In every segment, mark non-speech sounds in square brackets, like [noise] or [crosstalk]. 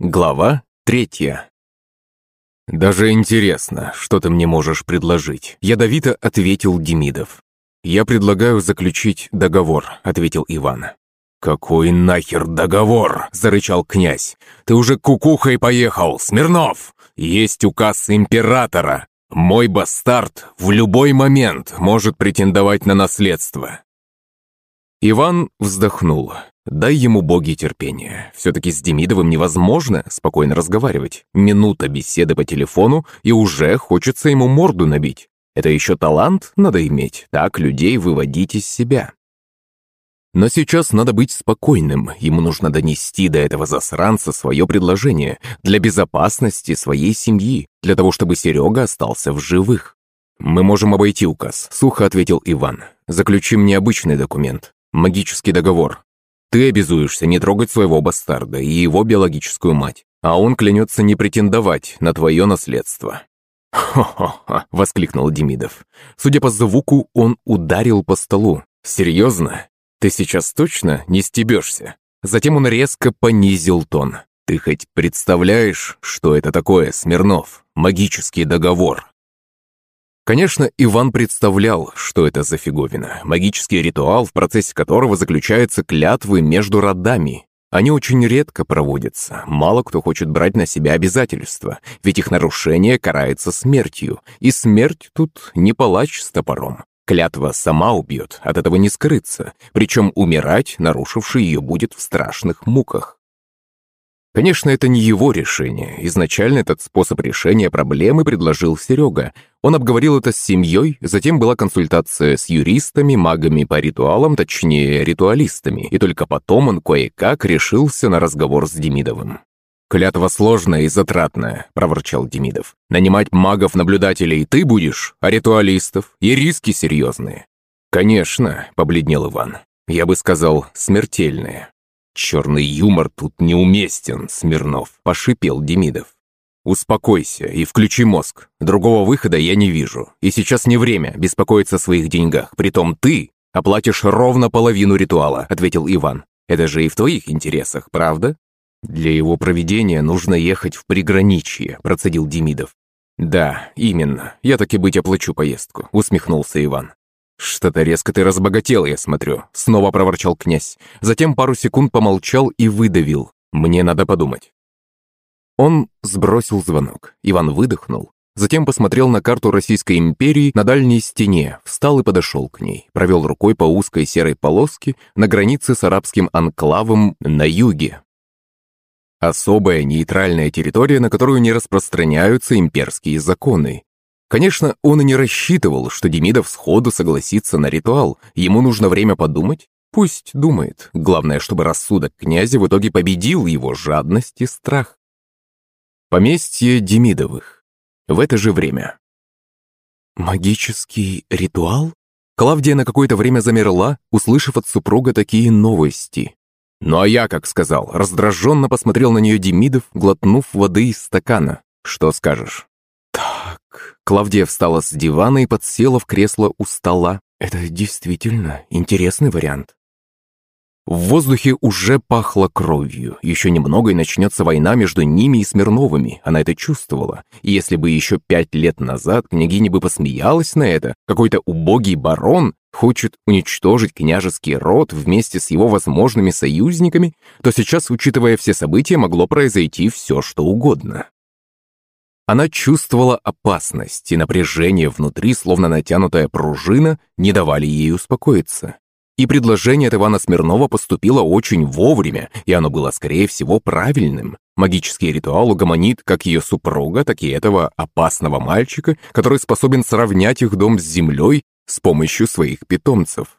Глава третья. «Даже интересно, что ты мне можешь предложить?» Ядовито ответил Демидов. «Я предлагаю заключить договор», — ответил Иван. «Какой нахер договор?» — зарычал князь. «Ты уже кукухой поехал, Смирнов! Есть указ императора. Мой бастард в любой момент может претендовать на наследство». Иван вздохнул. Дай ему боги терпения. Все-таки с Демидовым невозможно спокойно разговаривать. Минута беседы по телефону, и уже хочется ему морду набить. Это еще талант надо иметь, так людей выводить из себя. Но сейчас надо быть спокойным, ему нужно донести до этого засранца свое предложение для безопасности своей семьи, для того, чтобы Серега остался в живых. «Мы можем обойти указ», — сухо ответил Иван. «Заключим необычный документ. Магический договор. Ты обязуешься не трогать своего бастарда и его биологическую мать, а он клянется не претендовать на твое наследство». «Хо-хо-хо!» — воскликнул Демидов. Судя по звуку, он ударил по столу. «Серьезно? Ты сейчас точно не стебешься?» Затем он резко понизил тон. «Ты хоть представляешь, что это такое, Смирнов? Магический договор. Конечно, Иван представлял, что это за фиговина. Магический ритуал, в процессе которого заключаются клятвы между родами. Они очень редко проводятся. Мало кто хочет брать на себя обязательства, ведь их нарушение карается смертью. И смерть тут не палач с топором. Клятва сама убьет, от этого не скрыться. Причем умирать, нарушивший ее, будет в страшных муках. Конечно, это не его решение. Изначально этот способ решения проблемы предложил Серега. Он обговорил это с семьей, затем была консультация с юристами, магами по ритуалам, точнее, ритуалистами, и только потом он кое-как решился на разговор с Демидовым. «Клятва сложная и затратная», – проворчал Демидов. «Нанимать магов-наблюдателей ты будешь, а ритуалистов? И риски серьезные». «Конечно», – побледнел Иван. «Я бы сказал, смертельные». «Черный юмор тут неуместен, Смирнов», – пошипел Демидов. «Успокойся и включи мозг. Другого выхода я не вижу. И сейчас не время беспокоиться о своих деньгах. Притом ты оплатишь ровно половину ритуала», – ответил Иван. «Это же и в твоих интересах, правда?» «Для его проведения нужно ехать в приграничье», – процедил Демидов. «Да, именно. Я таки быть оплачу поездку», – усмехнулся Иван. «Что-то резко ты разбогател, я смотрю», — снова проворчал князь. Затем пару секунд помолчал и выдавил. «Мне надо подумать». Он сбросил звонок. Иван выдохнул. Затем посмотрел на карту Российской империи на дальней стене, встал и подошел к ней, провел рукой по узкой серой полоске на границе с арабским анклавом на юге. Особая нейтральная территория, на которую не распространяются имперские законы. Конечно, он и не рассчитывал, что Демидов сходу согласится на ритуал. Ему нужно время подумать. Пусть думает. Главное, чтобы рассудок князя в итоге победил его жадность и страх. Поместье Демидовых. В это же время. Магический ритуал? Клавдия на какое-то время замерла, услышав от супруга такие новости. Ну а я, как сказал, раздраженно посмотрел на нее Демидов, глотнув воды из стакана. Что скажешь? Клавдия встала с дивана и подсела в кресло у стола. Это действительно интересный вариант. В воздухе уже пахло кровью. Еще немного и начнется война между ними и Смирновыми. Она это чувствовала. И если бы еще пять лет назад княгиня бы посмеялась на это, какой-то убогий барон хочет уничтожить княжеский род вместе с его возможными союзниками, то сейчас, учитывая все события, могло произойти все, что угодно. Она чувствовала опасность, и напряжение внутри, словно натянутая пружина, не давали ей успокоиться. И предложение от Ивана Смирнова поступило очень вовремя, и оно было, скорее всего, правильным. Магический ритуал угомонит как ее супруга, так и этого опасного мальчика, который способен сравнять их дом с землей с помощью своих питомцев.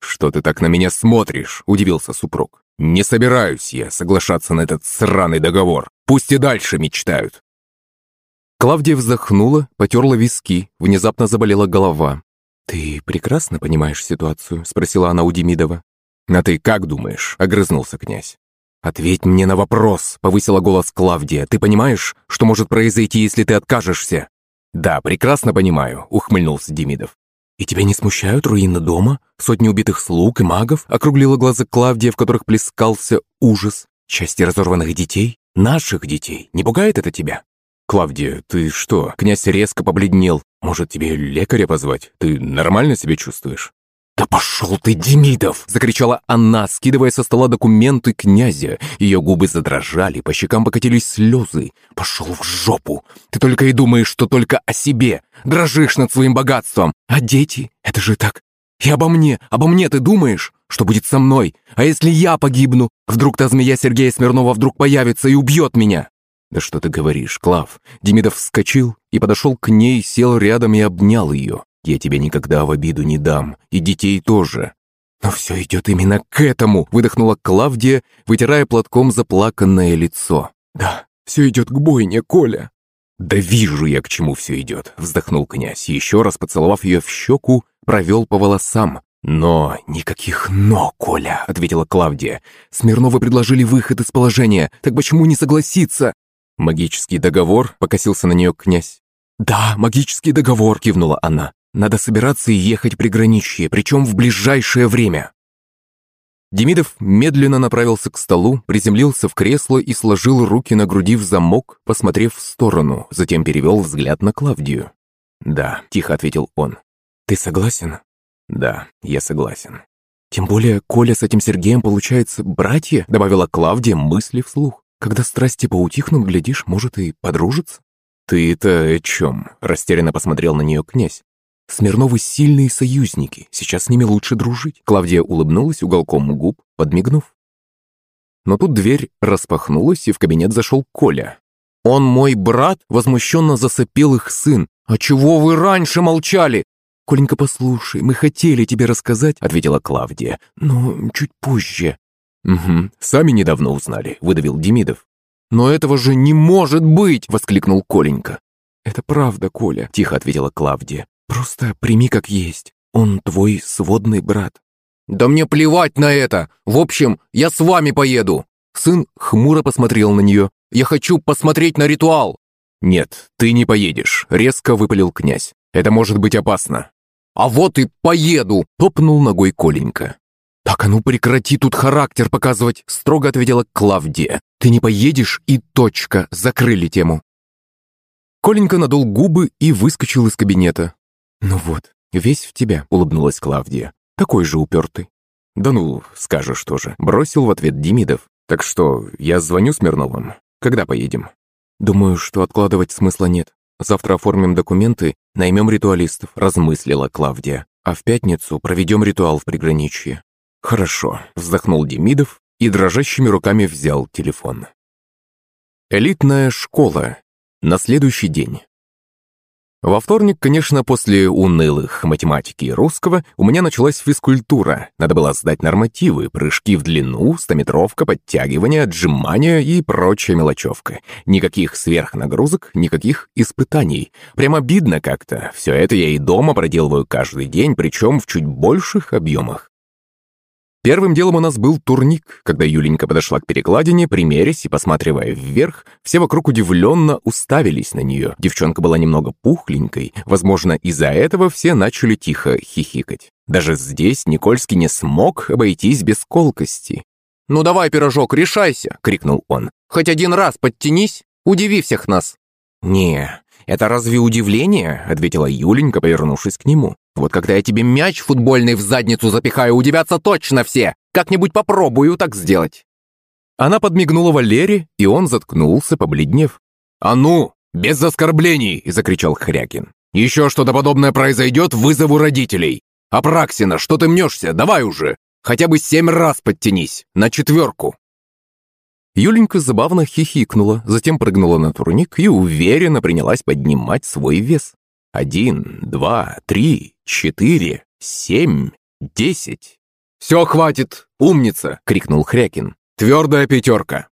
«Что ты так на меня смотришь?» – удивился супруг. «Не собираюсь я соглашаться на этот сраный договор. Пусть и дальше мечтают. Клавдия вздохнула, потерла виски, внезапно заболела голова. «Ты прекрасно понимаешь ситуацию?» – спросила она у Демидова. «А ты как думаешь?» – огрызнулся князь. «Ответь мне на вопрос», – повысила голос Клавдия. «Ты понимаешь, что может произойти, если ты откажешься?» «Да, прекрасно понимаю», – ухмыльнулся Демидов. «И тебя не смущают руины дома? Сотни убитых слуг и магов?» – округлила глаза Клавдия, в которых плескался ужас. Части разорванных детей? Наших детей? Не пугает это тебя?» «Клавдия, ты что?» Князь резко побледнел. «Может, тебе лекаря позвать? Ты нормально себя чувствуешь?» «Да пошел ты, Демидов!» – закричала она, скидывая со стола документы князя. Ее губы задрожали, по щекам покатились слезы. «Пошел в жопу! Ты только и думаешь, что только о себе! Дрожишь над своим богатством! А дети? Это же так! И обо мне, обо мне ты думаешь? Что будет со мной? А если я погибну? Вдруг та змея Сергея Смирнова вдруг появится и убьет меня?» «Да что ты говоришь, Клав?» Демидов вскочил и подошел к ней, сел рядом и обнял ее. Я тебя никогда в обиду не дам, и детей тоже. Но все идет именно к этому, выдохнула Клавдия, вытирая платком заплаканное лицо. Да, все идет к бойне, Коля. Да вижу я, к чему все идет, вздохнул князь, еще раз поцеловав ее в щеку, провел по волосам. «Но никаких «но», Коля», — ответила Клавдия. «Смирновы предложили выход из положения, так почему не согласиться?» «Магический договор?» — покосился на нее князь. «Да, магический договор», — кивнула она. Надо собираться и ехать приграничье, причем в ближайшее время. Демидов медленно направился к столу, приземлился в кресло и сложил руки на груди в замок, посмотрев в сторону, затем перевел взгляд на Клавдию. «Да», — тихо ответил он. «Ты согласен?» «Да, я согласен». «Тем более Коля с этим Сергеем, получается, братья?» — добавила Клавдия мысли вслух. «Когда страсти поутихнут, глядишь, может, и подружатся?» «Ты-то о чем?» — растерянно посмотрел на нее князь. Смирновы сильные союзники, сейчас с ними лучше дружить. Клавдия улыбнулась уголком губ, подмигнув. Но тут дверь распахнулась, и в кабинет зашел Коля. «Он мой брат?» – возмущенно засопел их сын. «А чего вы раньше молчали?» «Коленька, послушай, мы хотели тебе рассказать», – ответила Клавдия, – «но чуть позже». «Угу, сами недавно узнали», – выдавил Демидов. «Но этого же не может быть!» – воскликнул Коленька. «Это правда, Коля», – тихо ответила Клавдия. Просто прими как есть. Он твой сводный брат». «Да мне плевать на это! В общем, я с вами поеду!» Сын хмуро посмотрел на нее. «Я хочу посмотреть на ритуал!» «Нет, ты не поедешь», — резко выпалил князь. «Это может быть опасно». «А вот и поеду!» — топнул ногой Коленька. «Так, а ну прекрати тут характер показывать!» — строго ответила Клавдия. «Ты не поедешь и точка!» — закрыли тему. Коленька надул губы и выскочил из кабинета. «Ну вот, весь в тебя», — улыбнулась Клавдия. «Такой же упертый». «Да ну, скажешь тоже», — бросил в ответ Демидов. «Так что, я звоню Смирновым. Когда поедем?» «Думаю, что откладывать смысла нет. Завтра оформим документы, наймем ритуалистов», — размыслила Клавдия. «А в пятницу проведем ритуал в приграничье». «Хорошо», — вздохнул Демидов и дрожащими руками взял телефон. Элитная школа. На следующий день. Во вторник, конечно, после унылых математики и русского, у меня началась физкультура. Надо было сдать нормативы, прыжки в длину, стометровка, подтягивания, отжимания и прочая мелочевка. Никаких сверхнагрузок, никаких испытаний. Прямо обидно как-то. Все это я и дома проделываю каждый день, причем в чуть больших объемах. Первым делом у нас был турник. Когда Юленька подошла к перекладине, примерясь и посматривая вверх, все вокруг удивленно уставились на нее. Девчонка была немного пухленькой, возможно, из-за этого все начали тихо хихикать. Даже здесь Никольский не смог обойтись без колкости. «Ну давай, пирожок, решайся!» — крикнул он. «Хоть один раз подтянись, удиви всех нас!» «Не, это разве удивление?» — ответила Юленька, повернувшись к нему. Вот когда я тебе мяч футбольный в задницу запихаю, удивятся точно все. Как-нибудь попробую так сделать». Она подмигнула Валере, и он заткнулся, побледнев. «А ну, без оскорблений!» – закричал Хрякин. «Еще что-то подобное произойдет, вызову родителей. Апраксина, что ты мнешься? Давай уже! Хотя бы семь раз подтянись, на четверку!» Юленька забавно хихикнула, затем прыгнула на турник и уверенно принялась поднимать свой вес. Один, два, три, четыре, семь, десять. «Все, хватит! Умница!» — крикнул Хрякин. «Твердая пятерка!»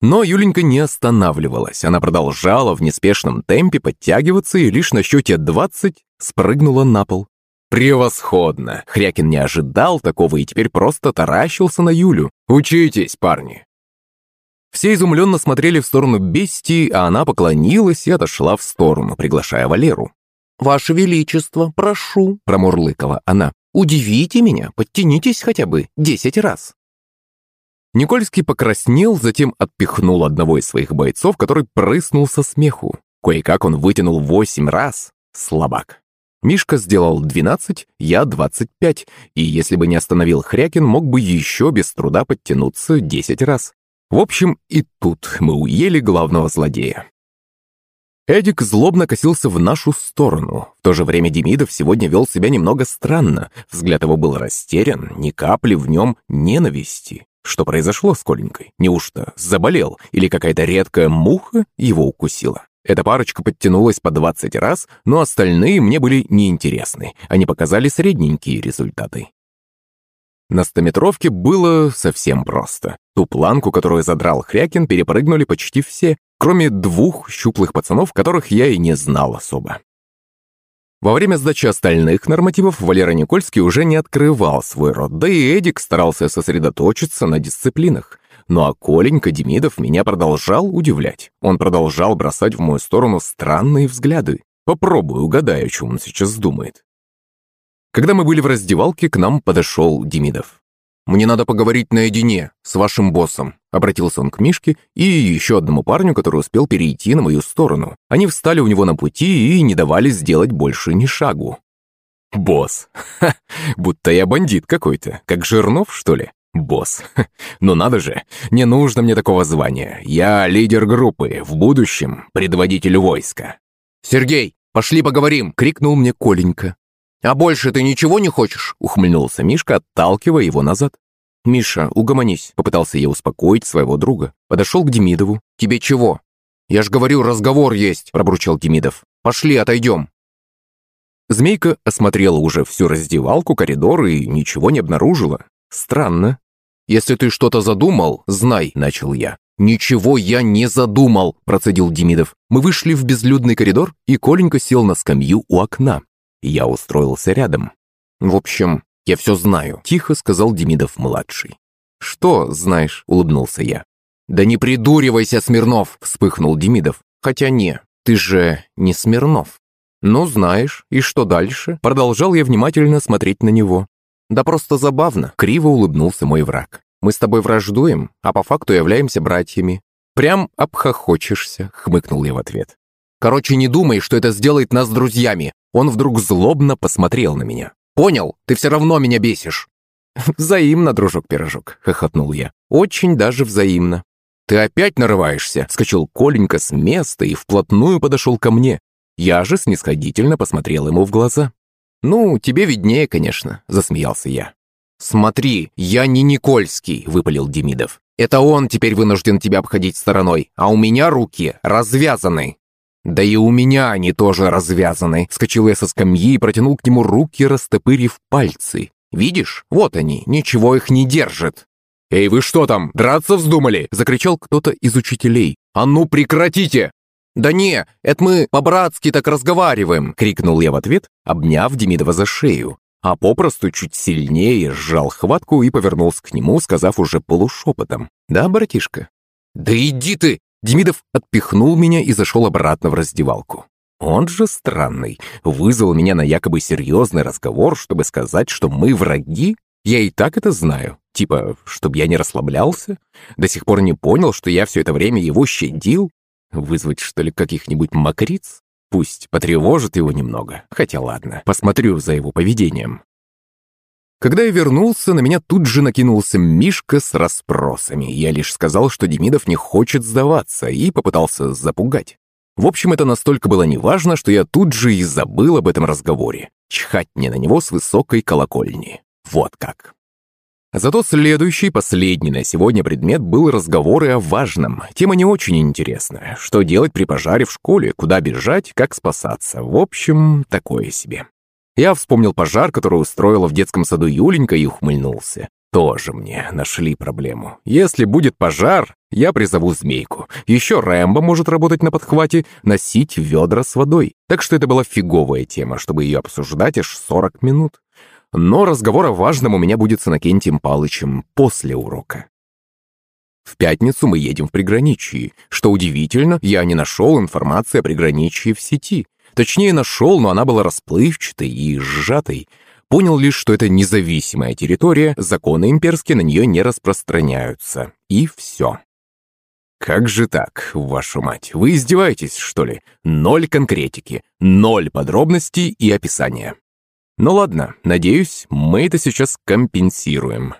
Но Юленька не останавливалась. Она продолжала в неспешном темпе подтягиваться и лишь на счете двадцать спрыгнула на пол. «Превосходно!» Хрякин не ожидал такого и теперь просто таращился на Юлю. «Учитесь, парни!» Все изумленно смотрели в сторону бестии, а она поклонилась и отошла в сторону, приглашая Валеру. «Ваше Величество, прошу», — промурлыкала она, — «удивите меня, подтянитесь хотя бы десять раз». Никольский покраснел, затем отпихнул одного из своих бойцов, который прыснул со смеху. Кое-как он вытянул восемь раз. Слабак. Мишка сделал 12, я 25, и если бы не остановил Хрякин, мог бы еще без труда подтянуться 10 раз. В общем, и тут мы уели главного злодея. Эдик злобно косился в нашу сторону. В то же время Демидов сегодня вел себя немного странно. Взгляд его был растерян, ни капли в нем ненависти. Что произошло с Коленькой? Неужто заболел? Или какая-то редкая муха его укусила? Эта парочка подтянулась по 20 раз, но остальные мне были неинтересны. Они показали средненькие результаты. На стометровке было совсем просто. Ту планку, которую задрал Хрякин, перепрыгнули почти все, кроме двух щуплых пацанов, которых я и не знал особо. Во время сдачи остальных нормативов Валера Никольский уже не открывал свой рот, да и Эдик старался сосредоточиться на дисциплинах. Ну а Коленька Демидов меня продолжал удивлять. Он продолжал бросать в мою сторону странные взгляды. Попробую угадаю, о чем он сейчас думает. Когда мы были в раздевалке, к нам подошел Демидов. «Мне надо поговорить наедине с вашим боссом», — обратился он к Мишке и еще одному парню, который успел перейти на мою сторону. Они встали у него на пути и не давали сделать больше ни шагу. «Босс! Ха! Будто я бандит какой-то, как Жирнов, что ли?» Босс. Ну надо же, не нужно мне такого звания. Я лидер группы, в будущем предводитель войска. «Сергей, пошли поговорим!» — крикнул мне Коленька. «А больше ты ничего не хочешь?» — ухмыльнулся Мишка, отталкивая его назад. «Миша, угомонись», — попытался я успокоить своего друга. Подошел к Демидову. «Тебе чего?» «Я ж говорю, разговор есть», — пробурчал Демидов. «Пошли, отойдем». Змейка осмотрела уже всю раздевалку, коридор и ничего не обнаружила. Странно. «Если ты что-то задумал, знай», — начал я. «Ничего я не задумал», — процедил Демидов. Мы вышли в безлюдный коридор, и Коленька сел на скамью у окна. Я устроился рядом. «В общем, я все знаю», — тихо сказал Демидов-младший. «Что знаешь?» — улыбнулся я. «Да не придуривайся, Смирнов!» — вспыхнул Демидов. «Хотя не, ты же не Смирнов». «Ну, знаешь, и что дальше?» Продолжал я внимательно смотреть на него. «Да просто забавно», — криво улыбнулся мой враг. «Мы с тобой враждуем, а по факту являемся братьями». «Прям обхохочешься», — хмыкнул я в ответ. «Короче, не думай, что это сделает нас друзьями». Он вдруг злобно посмотрел на меня. «Понял? Ты все равно меня бесишь». [laughs] «Взаимно, дружок-пирожок», — хохотнул я. «Очень даже взаимно». «Ты опять нарываешься?» — скачал Коленька с места и вплотную подошел ко мне. Я же снисходительно посмотрел ему в глаза. «Ну, тебе виднее, конечно», — засмеялся я. «Смотри, я не Никольский», — выпалил Демидов. «Это он теперь вынужден тебя обходить стороной, а у меня руки развязаны». «Да и у меня они тоже развязаны», — вскочил я со скамьи и протянул к нему руки, растопырив пальцы. «Видишь, вот они, ничего их не держит». «Эй, вы что там, драться вздумали?» — закричал кто-то из учителей. «А ну прекратите!» «Да не, это мы по-братски так разговариваем!» — крикнул я в ответ, обняв Демидова за шею, а попросту чуть сильнее сжал хватку и повернулся к нему, сказав уже полушепотом. «Да, братишка?» «Да иди ты!» Демидов отпихнул меня и зашел обратно в раздевалку. Он же странный, вызвал меня на якобы серьезный разговор, чтобы сказать, что мы враги? Я и так это знаю. Типа, чтобы я не расслаблялся? До сих пор не понял, что я все это время его щадил? Вызвать, что ли, каких-нибудь мокриц? Пусть потревожит его немного. Хотя ладно, посмотрю за его поведением. Когда я вернулся, на меня тут же накинулся Мишка с расспросами. Я лишь сказал, что Демидов не хочет сдаваться, и попытался запугать. В общем, это настолько было неважно, что я тут же и забыл об этом разговоре. Чхать мне на него с высокой колокольни. Вот как. Зато следующий, последний на сегодня предмет был разговоры о важном. Тема не очень интересная. Что делать при пожаре в школе, куда бежать, как спасаться. В общем, такое себе. Я вспомнил пожар, который устроила в детском саду Юленька и ухмыльнулся. Тоже мне нашли проблему. Если будет пожар, я призову змейку. Еще Рэмбо может работать на подхвате, носить ведра с водой. Так что это была фиговая тема, чтобы ее обсуждать аж 40 минут но разговор о важном у меня будет с Иннокентием Палычем после урока. В пятницу мы едем в приграничье. Что удивительно, я не нашел информации о приграничье в сети. Точнее, нашел, но она была расплывчатой и сжатой. Понял лишь, что это независимая территория, законы имперские на нее не распространяются. И все. Как же так, вашу мать? Вы издеваетесь, что ли? Ноль конкретики, ноль подробностей и описания. Ну ладно, надеюсь, мы это сейчас компенсируем.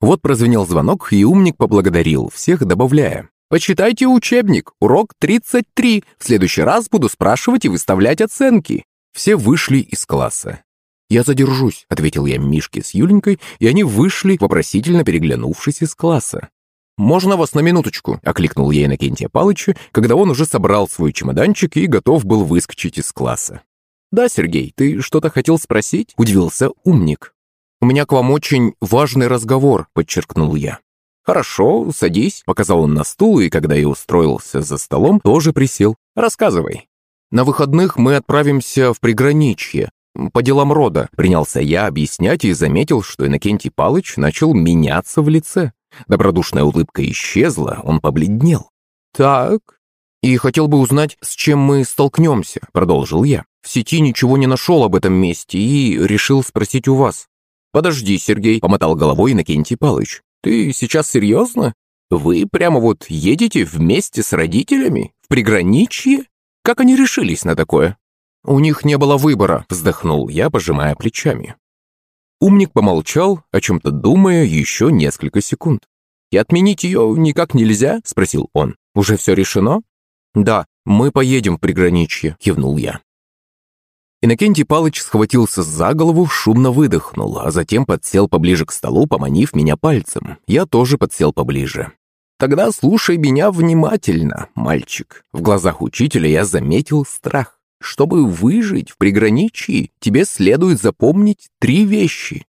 Вот прозвенел звонок, и умник поблагодарил всех, добавляя. «Почитайте учебник, урок 33. В следующий раз буду спрашивать и выставлять оценки». Все вышли из класса. «Я задержусь», — ответил я Мишке с Юленькой, и они вышли, вопросительно переглянувшись из класса. «Можно вас на минуточку?» – окликнул я Иннокентия Палыча, когда он уже собрал свой чемоданчик и готов был выскочить из класса. «Да, Сергей, ты что-то хотел спросить?» – удивился умник. «У меня к вам очень важный разговор», – подчеркнул я. «Хорошо, садись», – показал он на стул, и когда я устроился за столом, тоже присел. «Рассказывай». «На выходных мы отправимся в приграничье, по делам рода», – принялся я объяснять и заметил, что Иннокентий Палыч начал меняться в лице. Добродушная улыбка исчезла, он побледнел. «Так, и хотел бы узнать, с чем мы столкнемся», — продолжил я. «В сети ничего не нашел об этом месте и решил спросить у вас». «Подожди, Сергей», — помотал головой Иннокентий Палыч. «Ты сейчас серьезно? Вы прямо вот едете вместе с родителями? В приграничье? Как они решились на такое?» «У них не было выбора», — вздохнул я, пожимая плечами. Умник помолчал, о чем-то думая еще несколько секунд. «И отменить ее никак нельзя?» – спросил он. «Уже все решено?» «Да, мы поедем в приграничье», – кивнул я. Иннокентий Палыч схватился за голову, шумно выдохнул, а затем подсел поближе к столу, поманив меня пальцем. Я тоже подсел поближе. «Тогда слушай меня внимательно, мальчик». В глазах учителя я заметил страх. Чтобы выжить в приграничии, тебе следует запомнить три вещи.